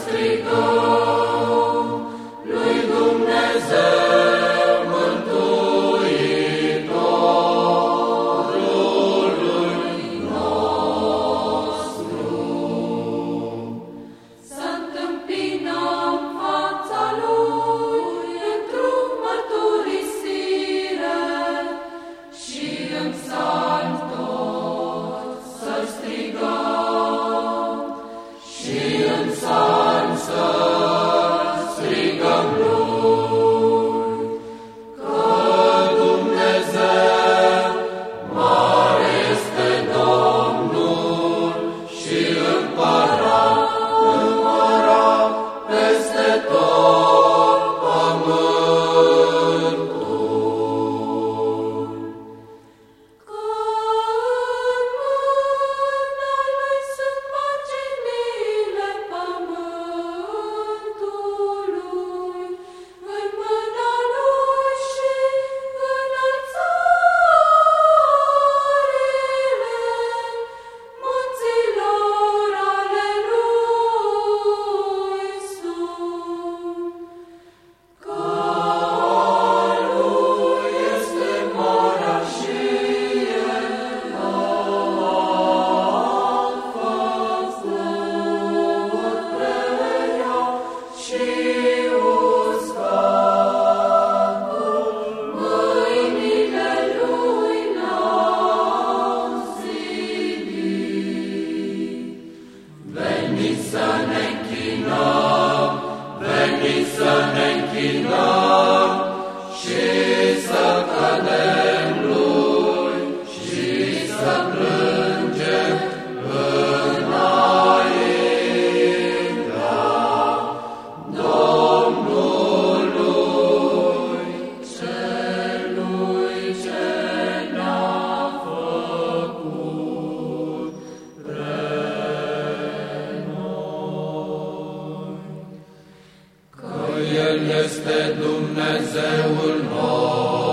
strigăm lui Dumnezeu. închinăm, venim să ne închinăm și să cădem lui și să plângem. El este Dumnezeul nostru.